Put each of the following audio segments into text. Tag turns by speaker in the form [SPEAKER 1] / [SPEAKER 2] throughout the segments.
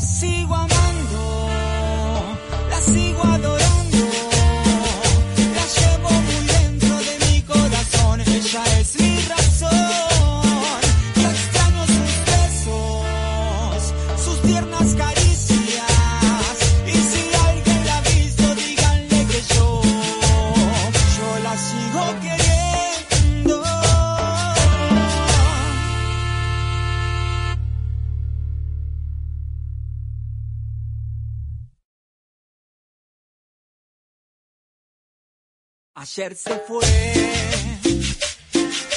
[SPEAKER 1] sigo a Ayer se fue,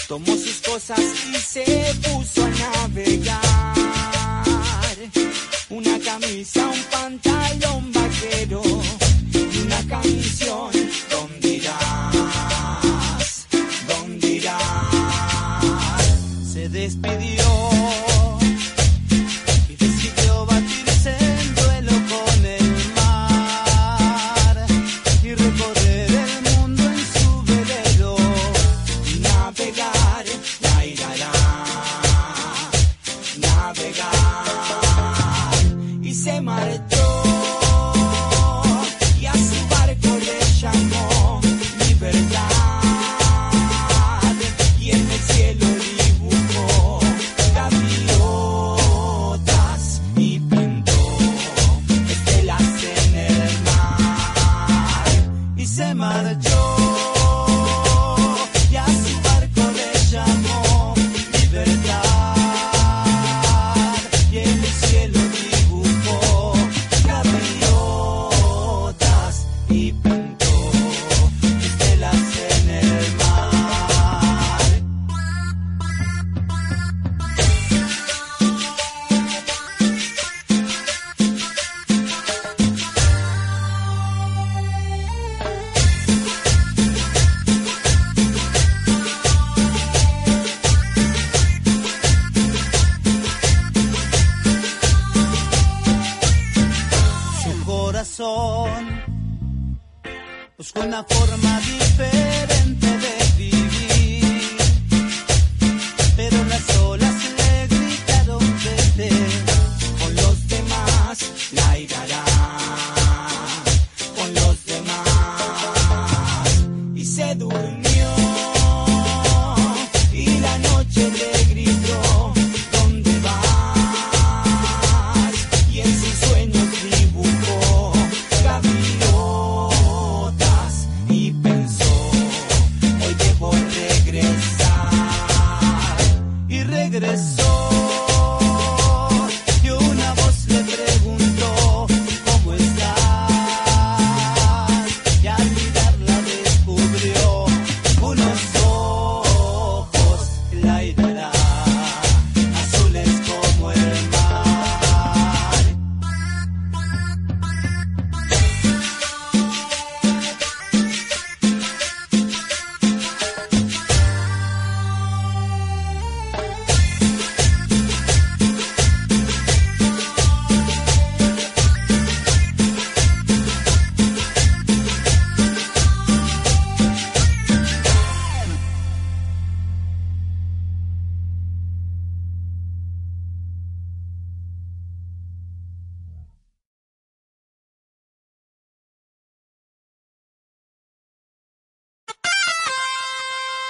[SPEAKER 1] tomó sus cosas y se puso a navegar. Una camisa, un pantalón vaquero y una canción. ¿Dónde irás? ¿Dónde irás? Se despidió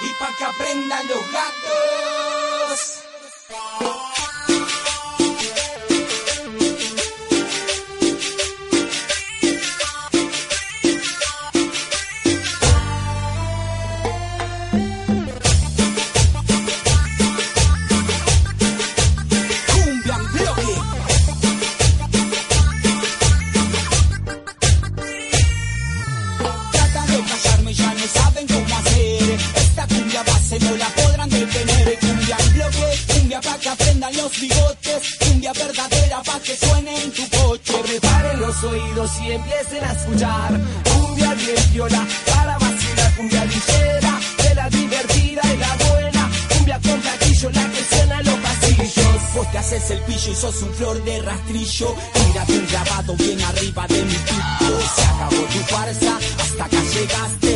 [SPEAKER 1] y pa' que aprendan los gatos. Los bigotes. Cumbia verdadera pa' que suene en tu coche.
[SPEAKER 2] Preparen los oídos y empiecen a escuchar Cumbia bien viola para vacilar Cumbia villera de la divertida y la buena Cumbia con platillo la que suena en los pasillos
[SPEAKER 1] Vos te haces el pillo y sos un flor de rastrillo. Tírate un grabado bien arriba de mi pico. Se acabó tu farsa, hasta acá llegaste.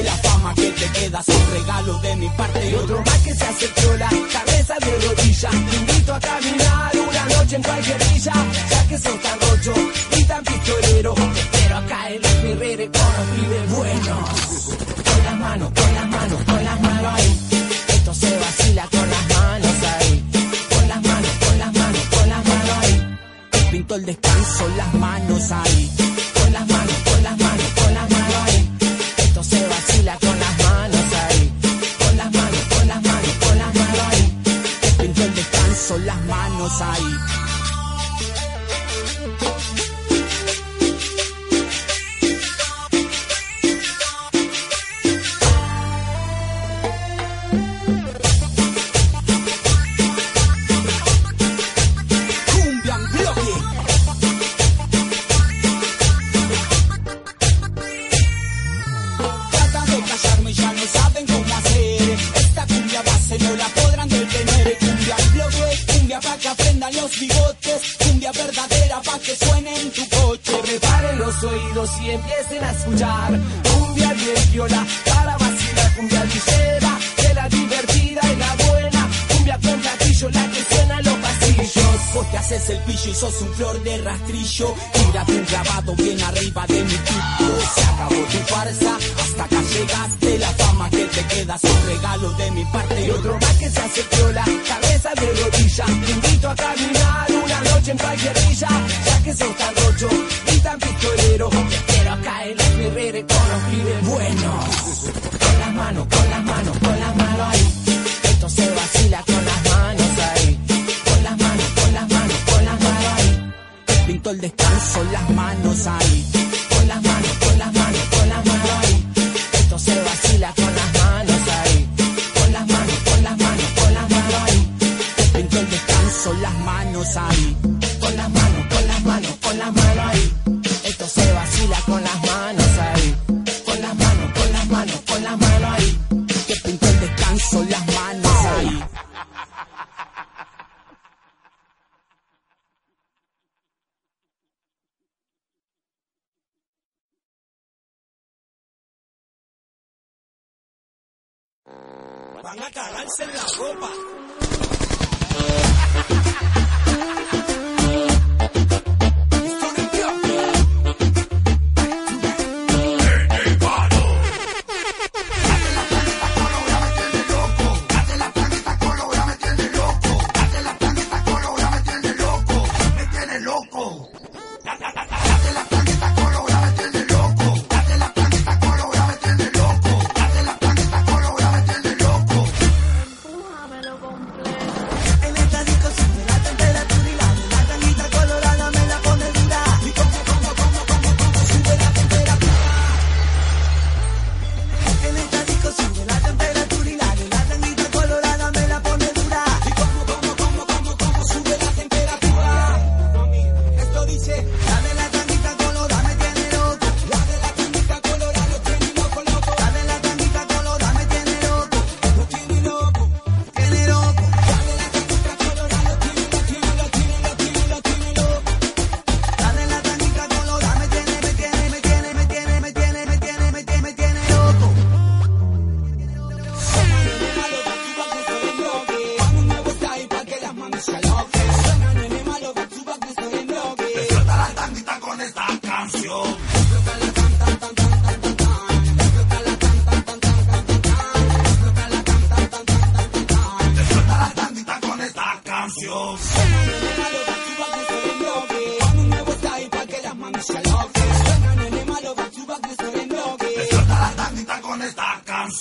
[SPEAKER 1] La fama que te queda es un regalo de mi parte.
[SPEAKER 2] Y otro más que se hace piola, cabeza de rodilla Te invito a caminar una noche en cualquier villa Ya que sos tan rocho y tan pistolero Pero acá en el Ferrere con los pibes buenos Con las manos, con las manos, con
[SPEAKER 1] y
[SPEAKER 2] empiecen a escuchar Cumbia bien viola para vacilar Cumbia ligera, de la divertida y la buena Cumbia con platillo, la que suena en los pasillos
[SPEAKER 1] Vos te haces el pillo y sos un flor de rastrillo. Tírate un grabado bien arriba de mi pico. Se acabó tu farsa, hasta acá llegaste. Queda un regalo de mi parte.
[SPEAKER 2] Y otro más que se hace piola, cabeza de rodilla Te invito a caminar una noche en cualquier villa Ya que sos tan rocho y tan pistolero. Te quiero acá en la Ferrere con los pibes buenos. Con las manos, con las manos, con las manos ahí. Esto se vacila con las manos ahí. Con las manos, con las manos, con las manos ahí.
[SPEAKER 1] Pinto el descanso, las manos ahí.
[SPEAKER 2] Con las manos, con las manos, con las manos ahí. Esto se vacila con las manos ahí. Con las manos, con las manos, con las manos ahí.
[SPEAKER 1] Que pinto el descanso, las manos ahí. Van a cagarse en la ropa.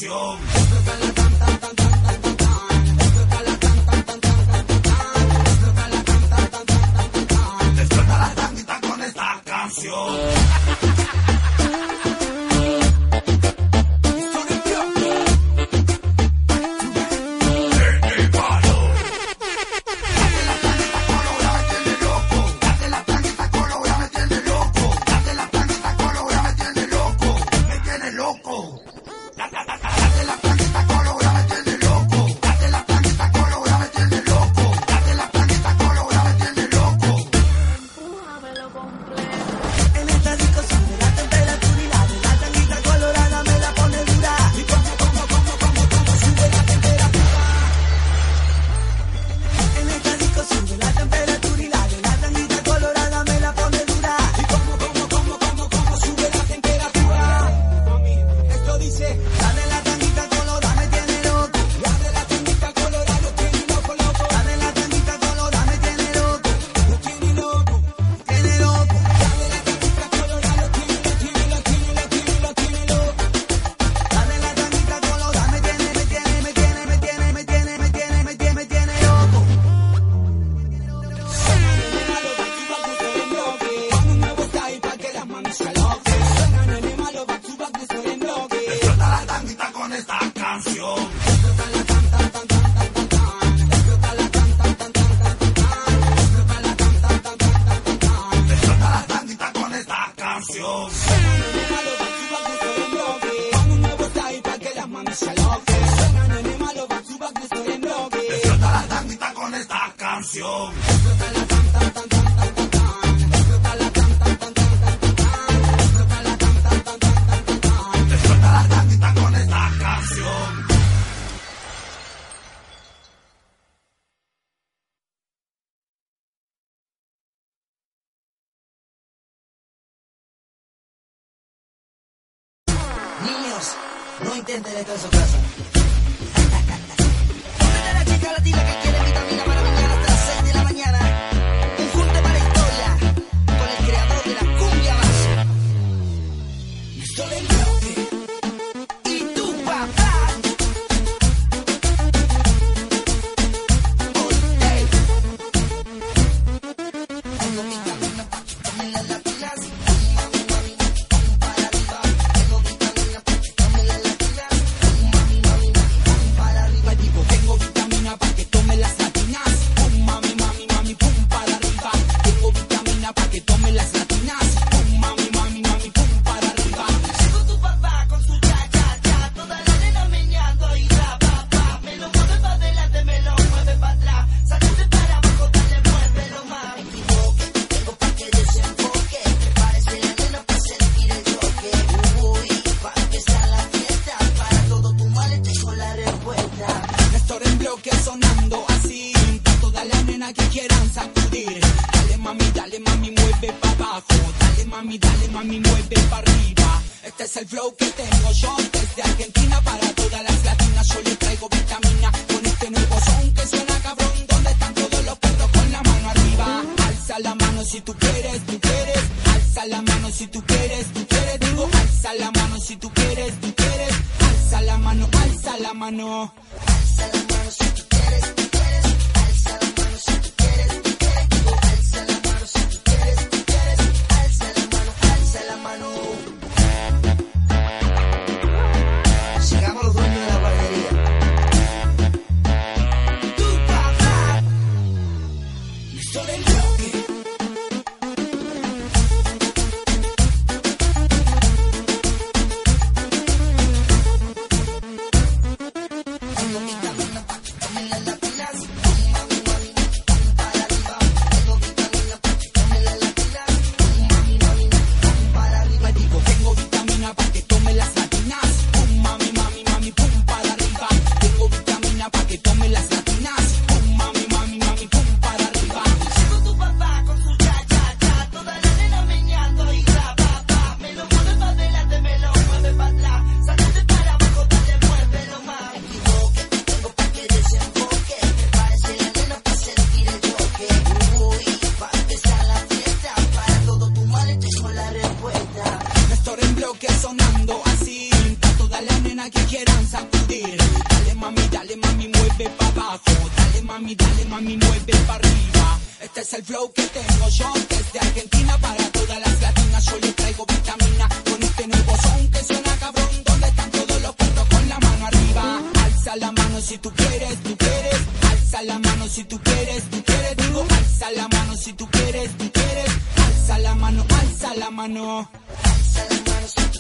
[SPEAKER 1] Canción.
[SPEAKER 3] No intenten esto en
[SPEAKER 4] Este es el flow que tengo desde Argentina para todas las latinas. Yo
[SPEAKER 1] les traigo vitamina con este nuevo son que suena cabrón. ¿Dónde están todos los perros con la mano arriba? Alza la mano si tú quieres, tú quieres. Alza la mano si tú quieres, tú quieres. Digo, alza la mano si tú quieres, tú quieres. Alza la mano, alza la mano.
[SPEAKER 2] Aguanten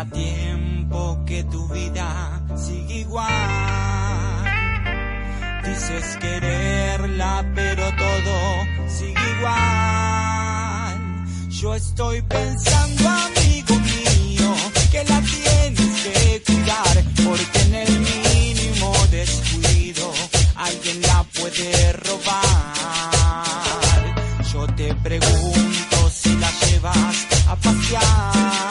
[SPEAKER 1] Ya tiempo que tu vida sigue igual. Dices quererla, pero todo sigue igual. Yo estoy pensando, amigo mío, que la tienes que cuidar, porque en el mínimo descuido alguien la puede robar. Yo te pregunto si la llevas a pasear.